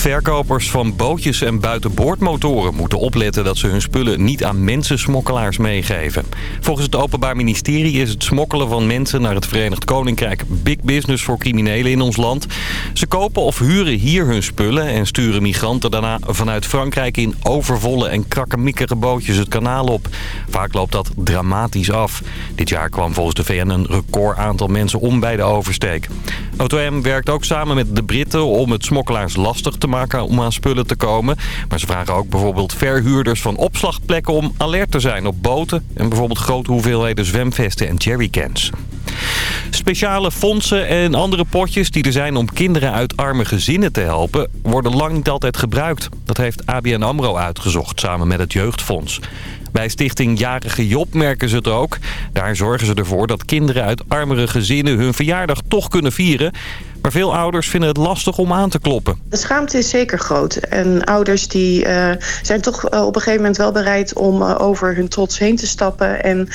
Verkopers van bootjes en buitenboordmotoren moeten opletten dat ze hun spullen niet aan mensensmokkelaars meegeven. Volgens het Openbaar Ministerie is het smokkelen van mensen naar het Verenigd Koninkrijk big business voor criminelen in ons land. Ze kopen of huren hier hun spullen en sturen migranten daarna vanuit Frankrijk in overvolle en krakkemikkige bootjes het kanaal op. Vaak loopt dat dramatisch af. Dit jaar kwam volgens de VN een record aantal mensen om bij de oversteek. OTM werkt ook samen met de Britten om het smokkelaars lastig te maken om aan spullen te komen. Maar ze vragen ook bijvoorbeeld verhuurders van opslagplekken om alert te zijn op boten... en bijvoorbeeld grote hoeveelheden zwemvesten en jerrycans. Speciale fondsen en andere potjes die er zijn om kinderen uit arme gezinnen te helpen... worden lang niet altijd gebruikt. Dat heeft ABN AMRO uitgezocht samen met het Jeugdfonds. Bij stichting Jarige Job merken ze het ook. Daar zorgen ze ervoor dat kinderen uit armere gezinnen hun verjaardag toch kunnen vieren. Maar veel ouders vinden het lastig om aan te kloppen. De schaamte is zeker groot. En ouders die, uh, zijn toch uh, op een gegeven moment wel bereid om uh, over hun trots heen te stappen. En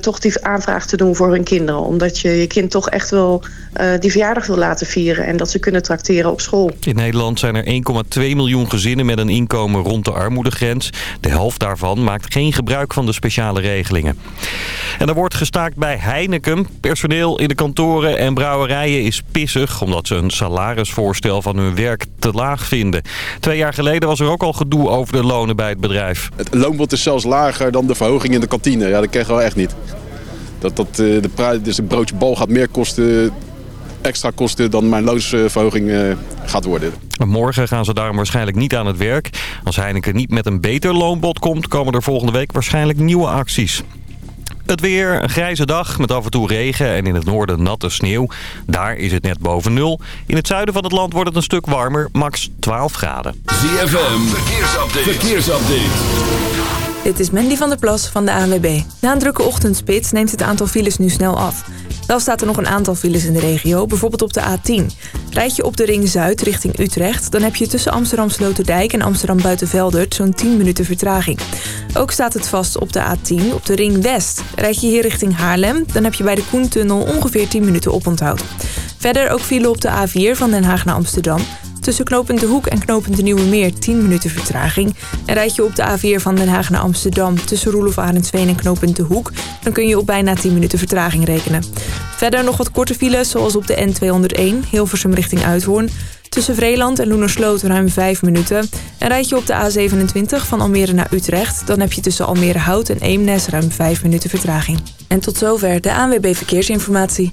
toch die aanvraag te doen voor hun kinderen. Omdat je je kind toch echt wel die verjaardag wil laten vieren. En dat ze kunnen tracteren op school. In Nederland zijn er 1,2 miljoen gezinnen met een inkomen rond de armoedegrens. De helft daarvan maakt geen gebruik van de speciale regelingen. En er wordt gestaakt bij Heineken. Personeel in de kantoren en brouwerijen is pissen omdat ze een salarisvoorstel van hun werk te laag vinden. Twee jaar geleden was er ook al gedoe over de lonen bij het bedrijf. Het loonbod is zelfs lager dan de verhoging in de kantine. Ja, dat krijgen we echt niet. Dat, dat, de, dus een broodje bal gaat meer kosten, extra kosten dan mijn loonsverhoging gaat worden. Morgen gaan ze daarom waarschijnlijk niet aan het werk. Als Heineken niet met een beter loonbod komt, komen er volgende week waarschijnlijk nieuwe acties. Het weer, een grijze dag met af en toe regen en in het noorden natte sneeuw. Daar is het net boven nul. In het zuiden van het land wordt het een stuk warmer, max 12 graden. ZFM, verkeersupdate. verkeersupdate. Dit is Mandy van der Plas van de ANWB. Na een drukke ochtendspits neemt het aantal files nu snel af. Wel staat er nog een aantal files in de regio, bijvoorbeeld op de A10. Rijd je op de Ring Zuid richting Utrecht... dan heb je tussen Amsterdam Sloterdijk en Amsterdam Buitenveldert... zo'n 10 minuten vertraging. Ook staat het vast op de A10 op de Ring West. Rijd je hier richting Haarlem, dan heb je bij de Koentunnel ongeveer 10 minuten oponthoud. Verder ook file op de A4 van Den Haag naar Amsterdam... Tussen knooppunt De Hoek en knooppunt De Nieuwe Meer 10 minuten vertraging. En rijd je op de A4 van Den Haag naar Amsterdam tussen Roelof Arendsveen en knooppunt De Hoek... dan kun je op bijna 10 minuten vertraging rekenen. Verder nog wat korte files zoals op de N201 Hilversum richting Uithoorn... Tussen Vreeland en Loenersloot ruim 5 minuten. En rijd je op de A27 van Almere naar Utrecht... dan heb je tussen Almere Hout en Eemnes ruim 5 minuten vertraging. En tot zover de ANWB Verkeersinformatie.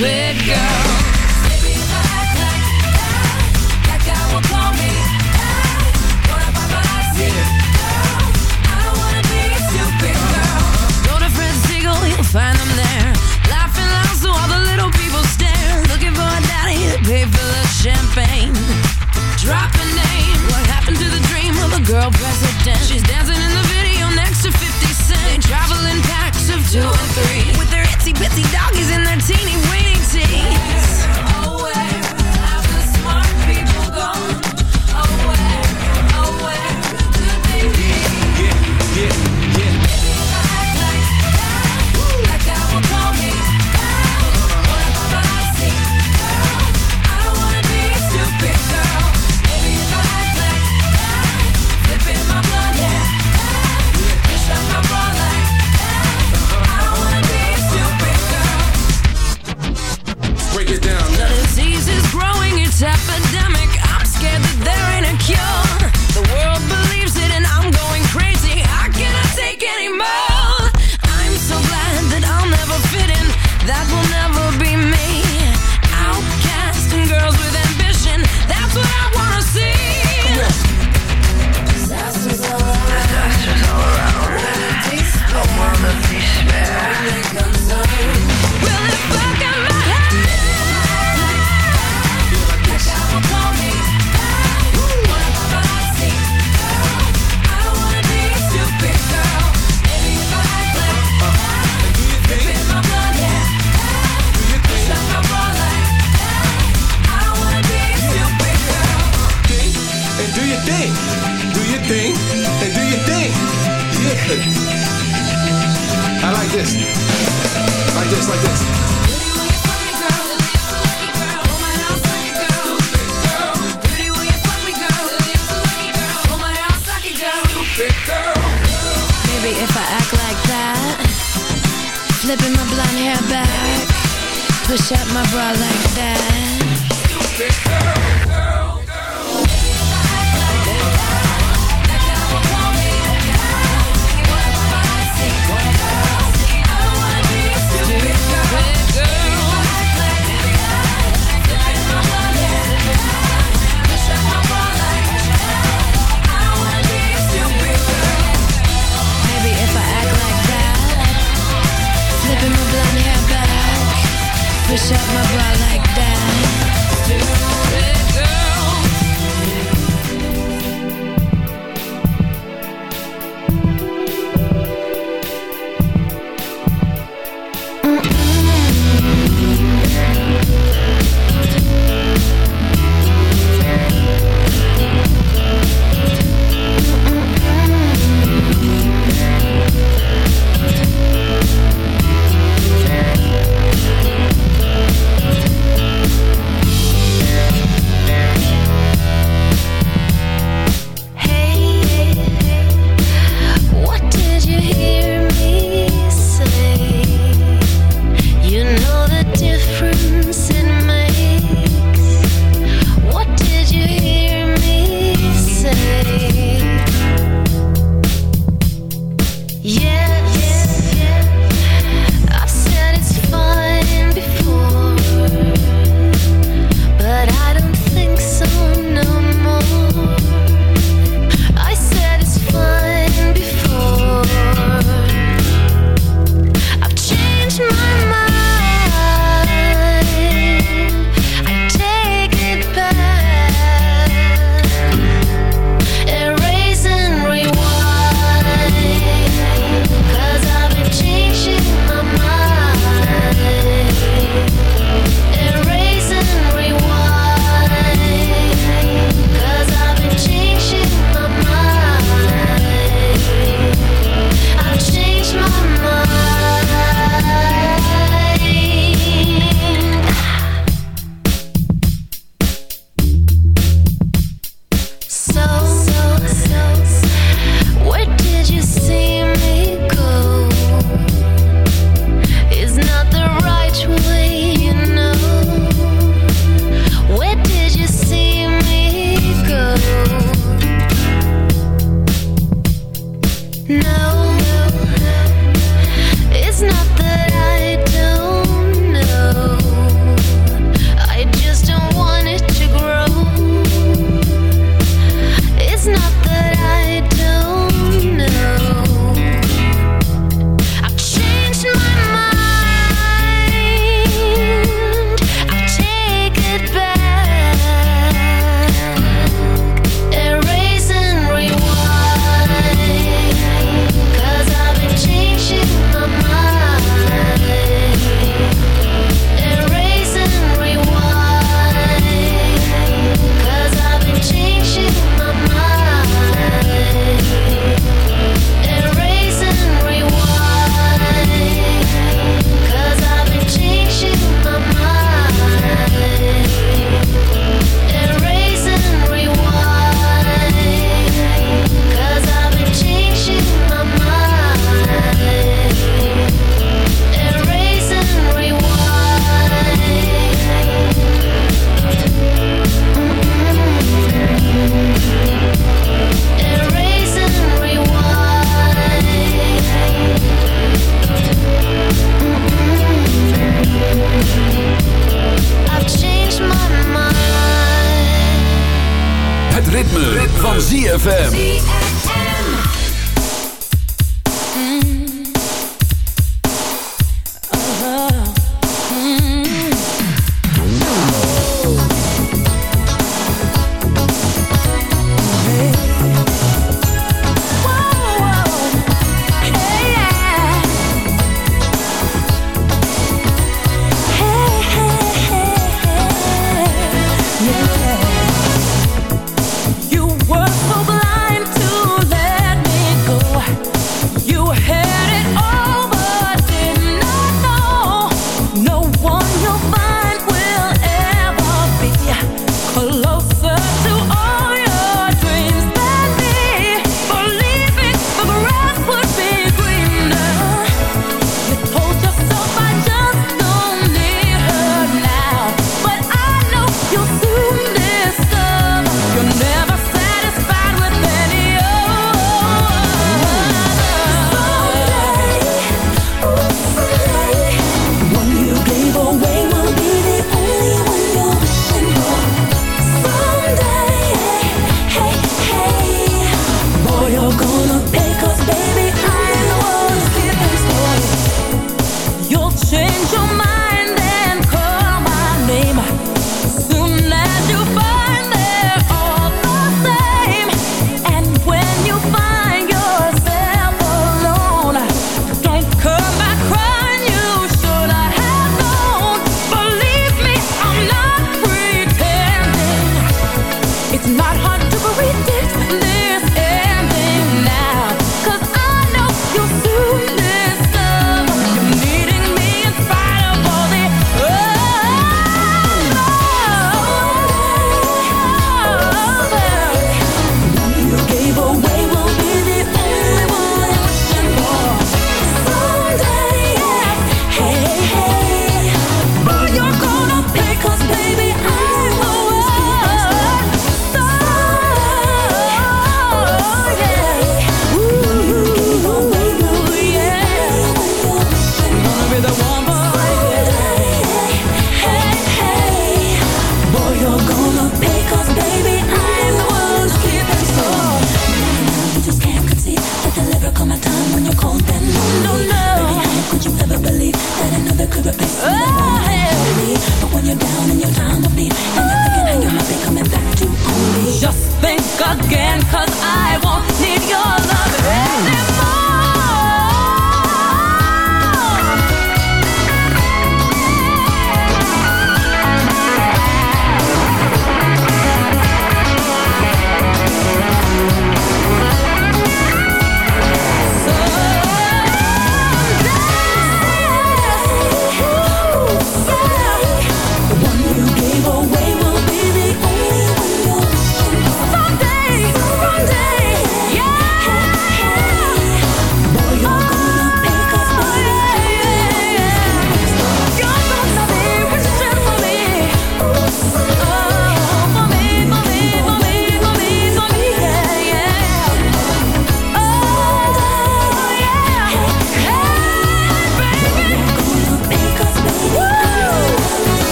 stupid girl. find them there. Laughing loud so all the little people stare. Looking for a daddy to pay for the champagne. Drop a name. What happened to the dream of a girl president? She's dancing in the video next to 50 Cent. They travel in packs of two and three. With their itsy bitsy doggies in their teeny weeny teens.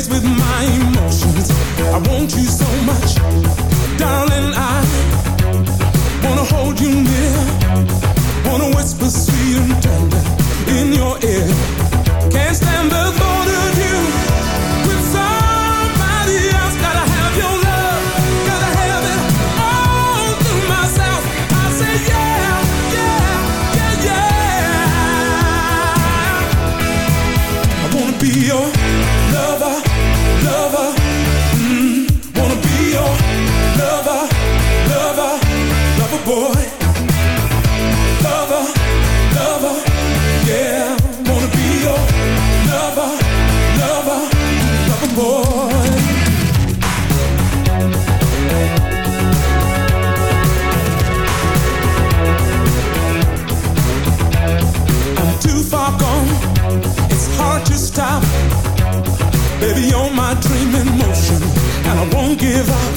plays with my emotions. I want you so much, darling. I wanna hold you near, wanna whisper sweet and tender in your ear. Can't stand the stop. Baby, you're my dream in motion, and I won't give up.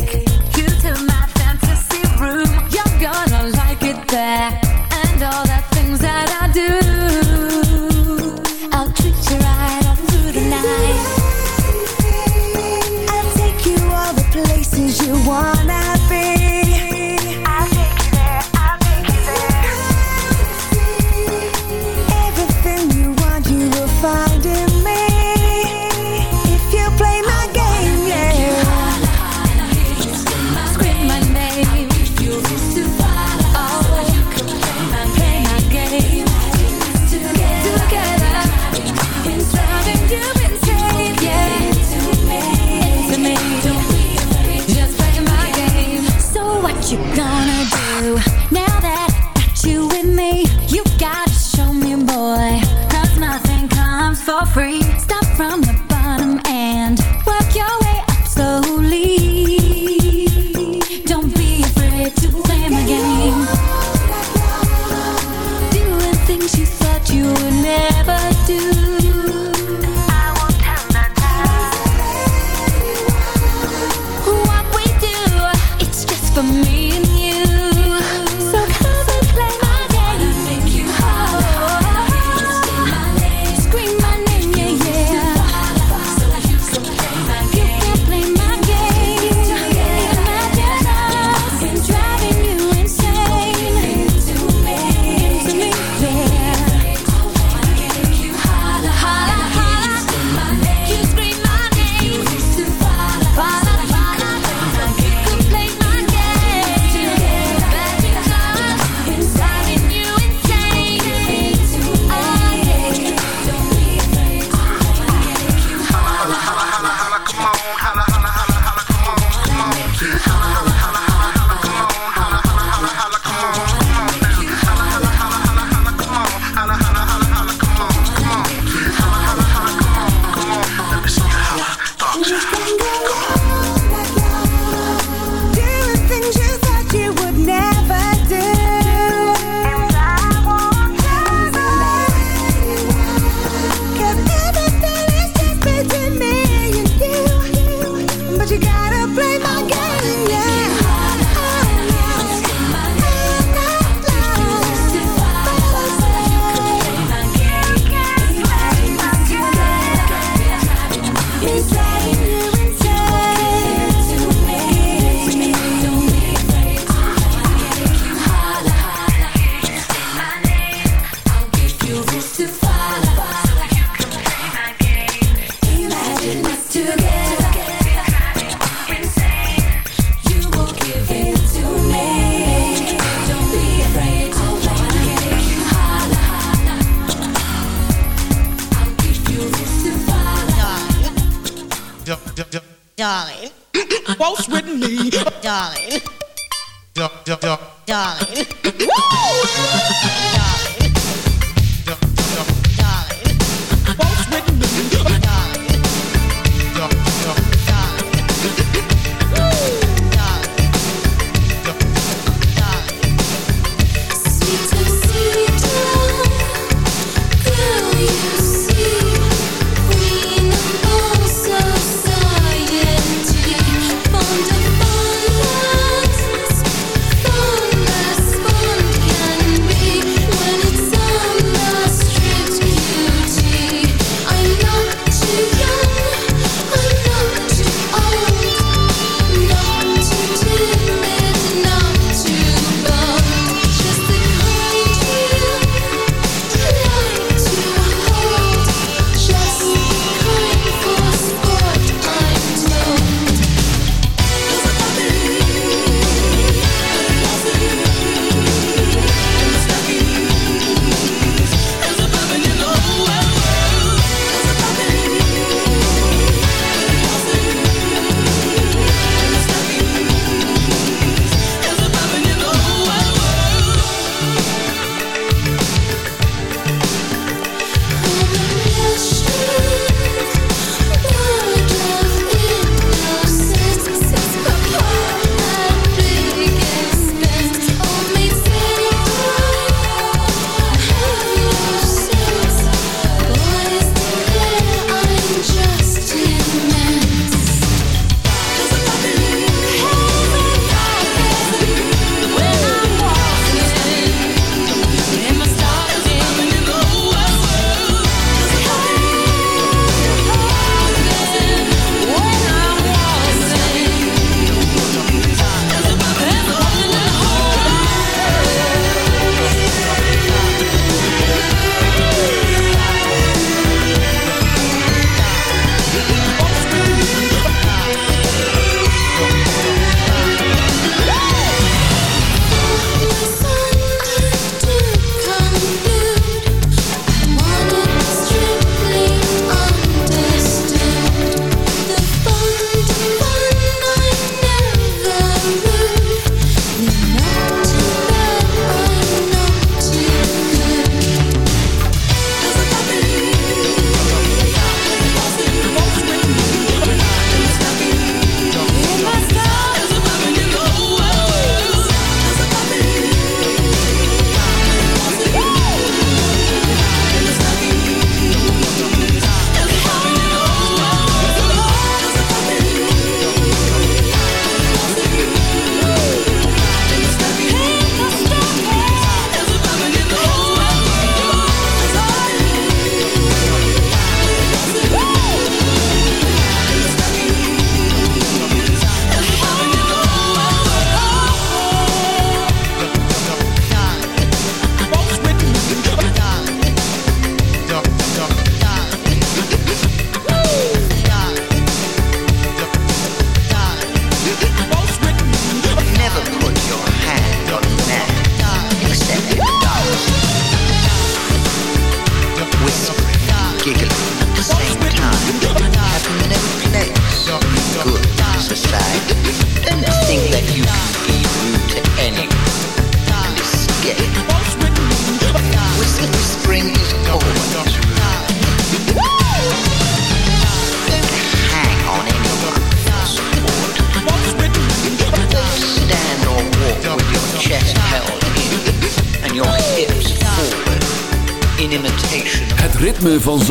break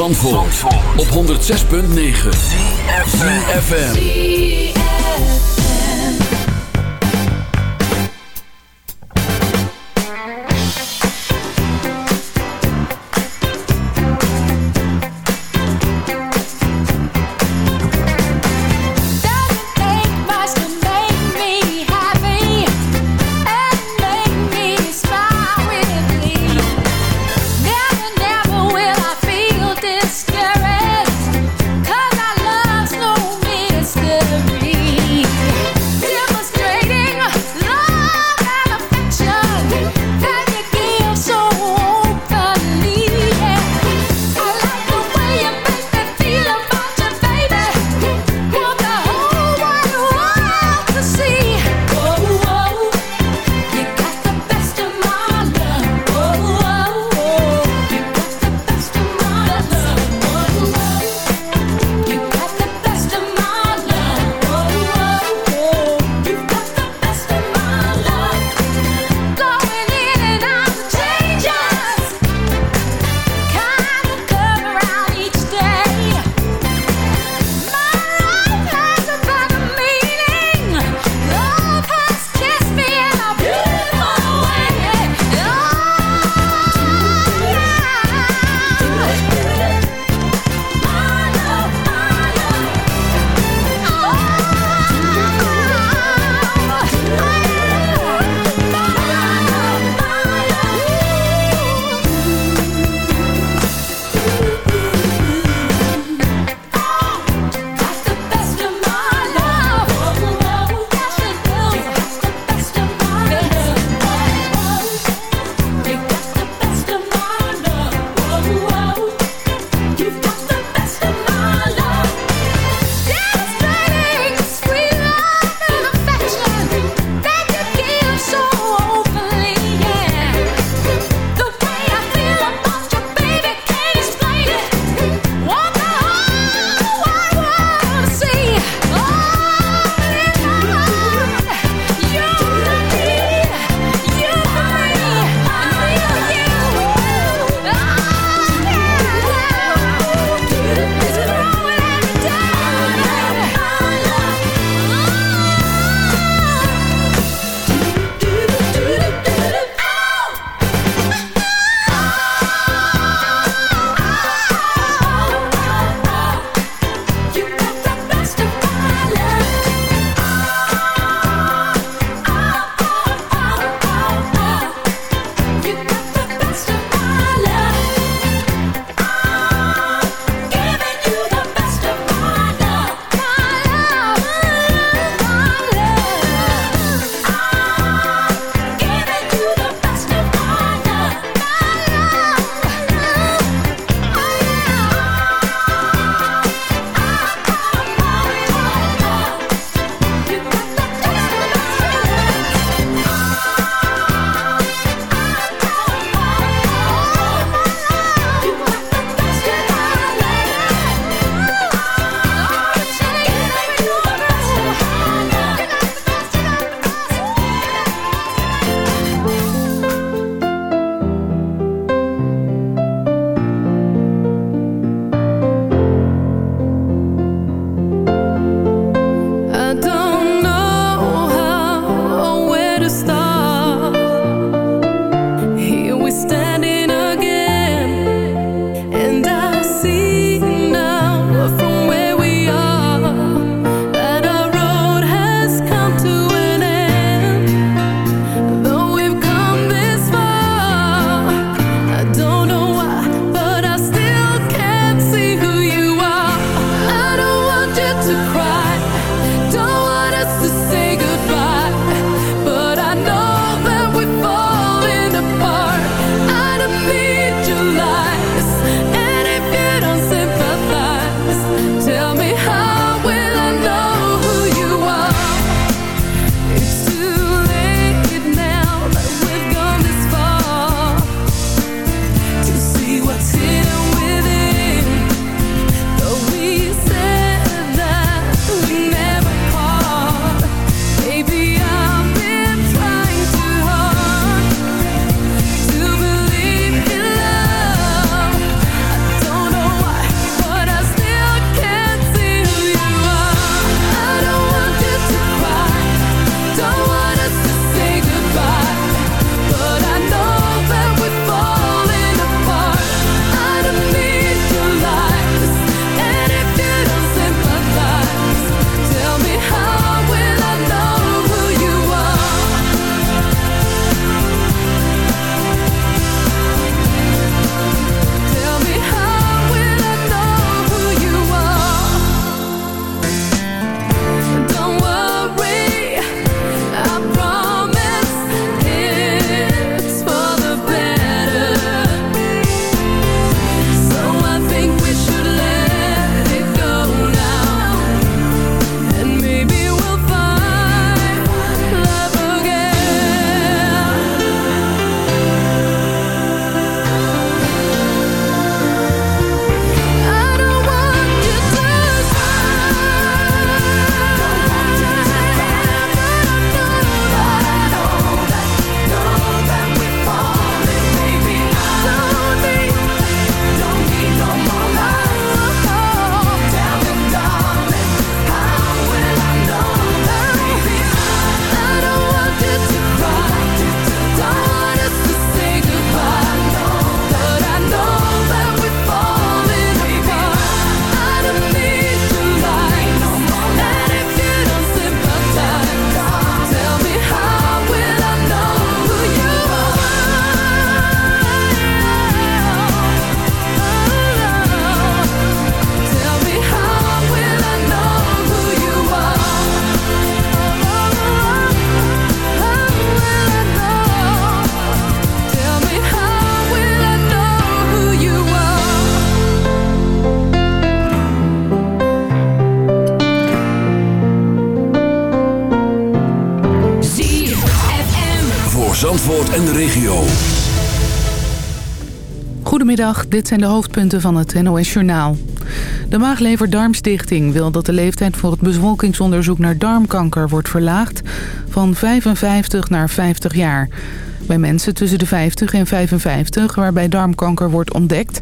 Op 106.9 FM. Dit zijn de hoofdpunten van het NOS-journaal. De Maaglever-Darmstichting wil dat de leeftijd voor het bevolkingsonderzoek naar darmkanker wordt verlaagd van 55 naar 50 jaar. Bij mensen tussen de 50 en 55 waarbij darmkanker wordt ontdekt...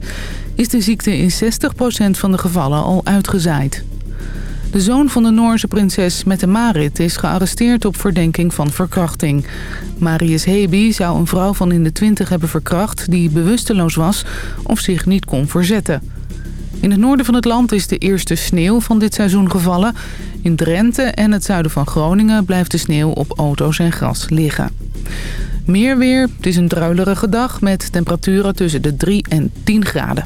is de ziekte in 60% van de gevallen al uitgezaaid. De zoon van de Noorse prinses Mette Marit is gearresteerd op verdenking van verkrachting. Marius Heby zou een vrouw van in de 20 hebben verkracht die bewusteloos was of zich niet kon verzetten. In het noorden van het land is de eerste sneeuw van dit seizoen gevallen. In Drenthe en het zuiden van Groningen blijft de sneeuw op auto's en gras liggen. Meer weer, het is een druilerige dag met temperaturen tussen de 3 en 10 graden.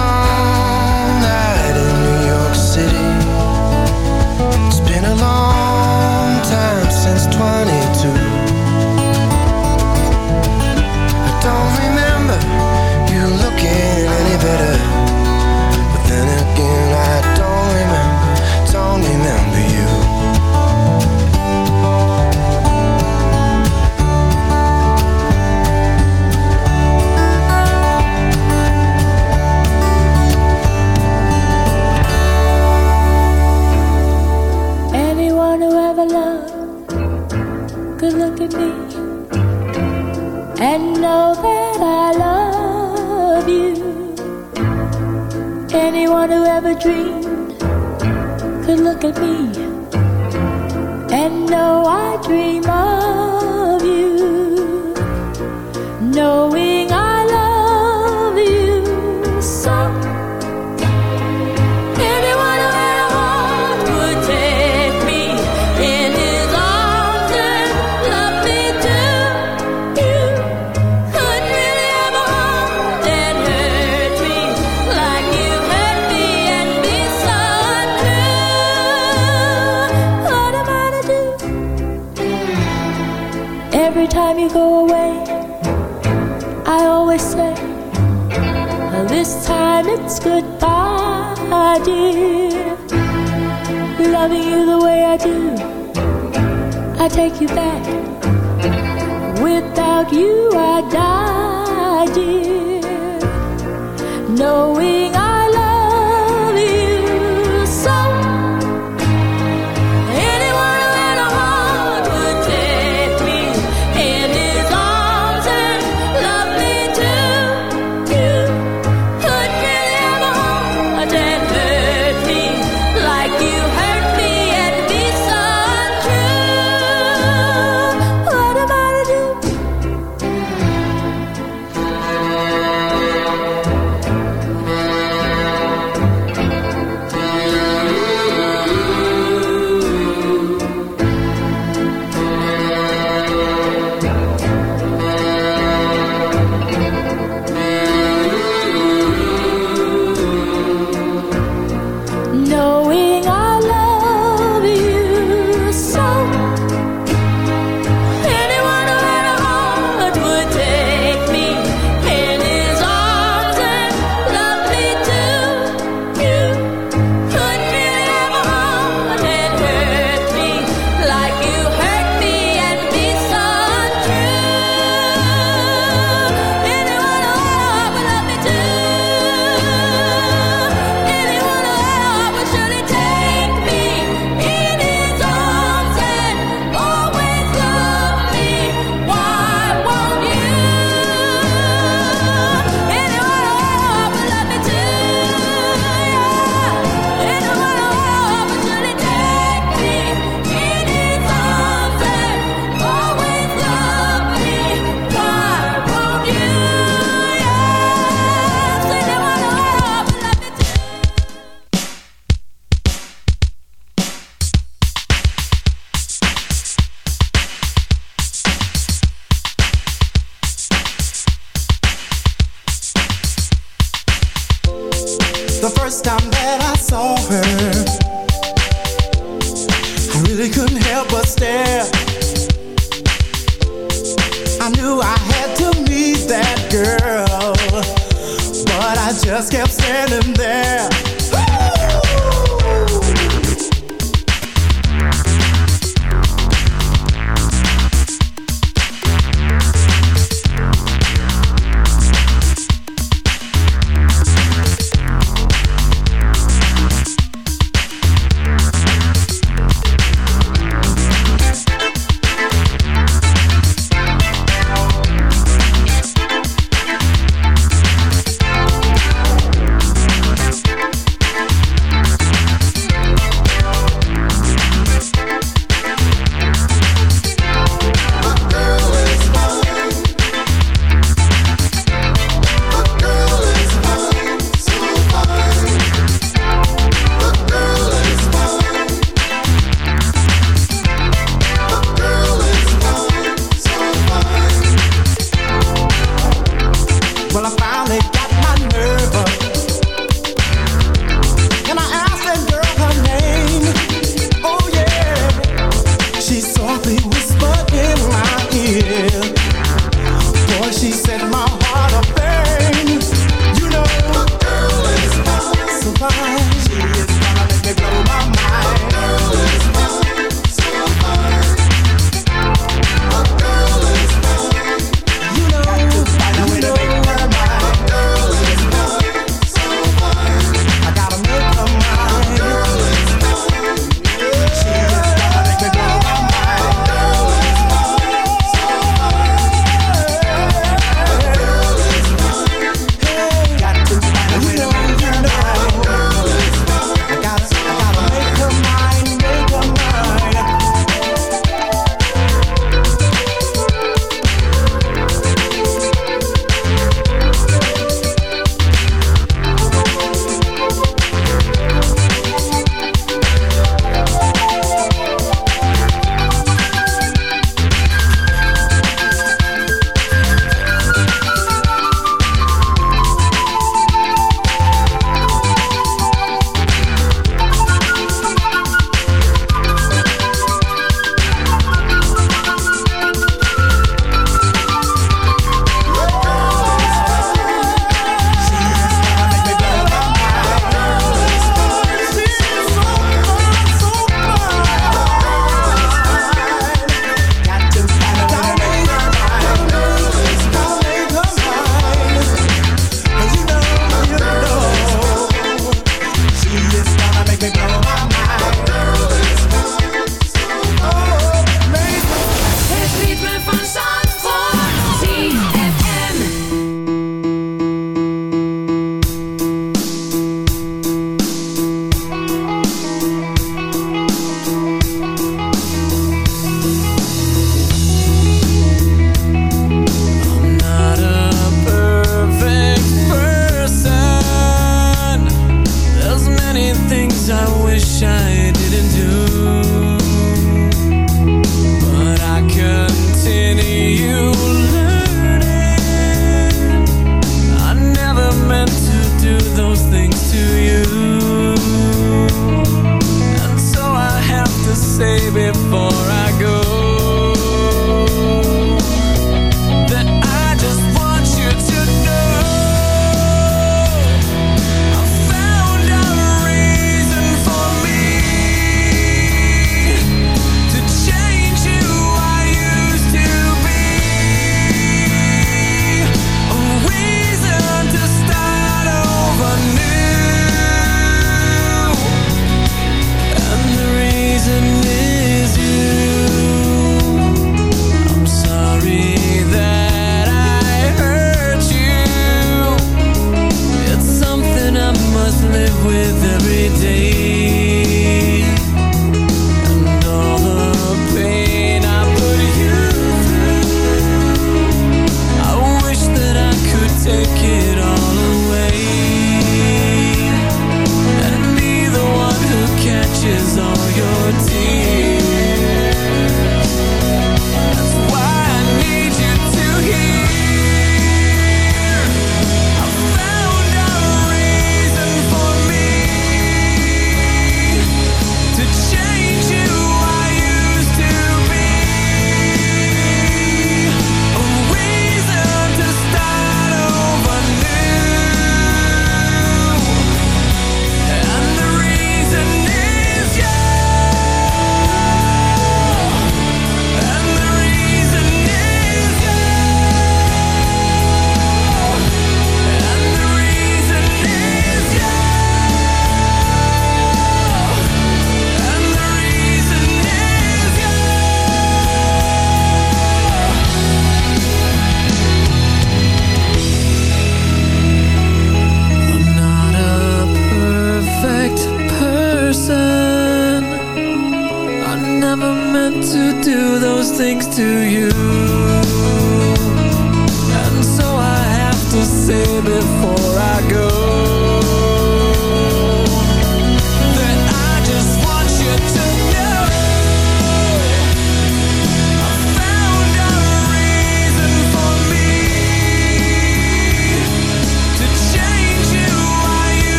could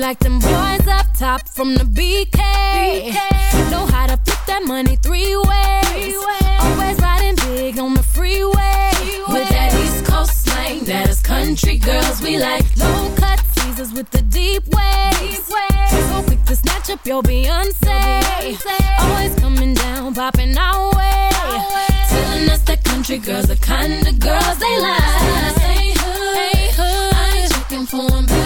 like them boys up top from the BK. Know how to flip that money three ways. Always riding big on the freeway. With that East Coast slang, that is country girls we like. Low cut teasers with the deep waves. So quick to snatch up your Beyonce. Always coming down, popping our way. Telling us that country girls the kind of girls they like. Ain't hood, I ain't checking for 'em.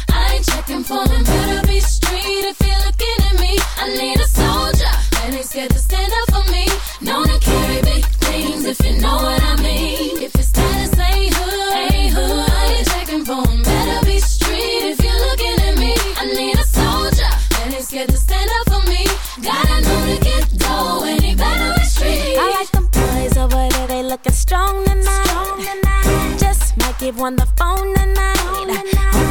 ain't checking for him. Better be street if you're looking at me. I need a soldier that ain't scared to stand up for me. Known to carry big things if you know what I mean. If your status ain't hood, ain't hood, I ain't checking for him. Better be street if you're looking at me. I need a soldier that ain't scared to stand up for me. Gotta know to get dough and he better be street. I like them boys over there, they looking strong tonight. Just might give one the phone tonight. Homie in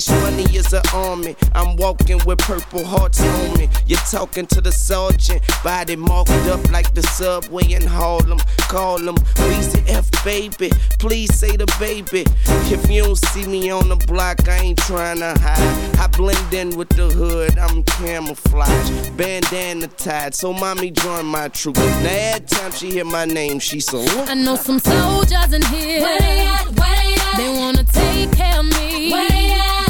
Cash money is an army. I'm walking with purple hearts on me. You're talking to the sergeant, body marked up like the subway in Harlem. Call him Weezy F baby. Please say the baby. If you don't see me on the block, I ain't trying to hide. I blend in with the hood, I'm camouflage. Bandana tied, so mommy join my troop. Now every time she hear my name, she salute. I know some soldiers in here. Where they at? Where they at? They wanna take care of me. Where they at?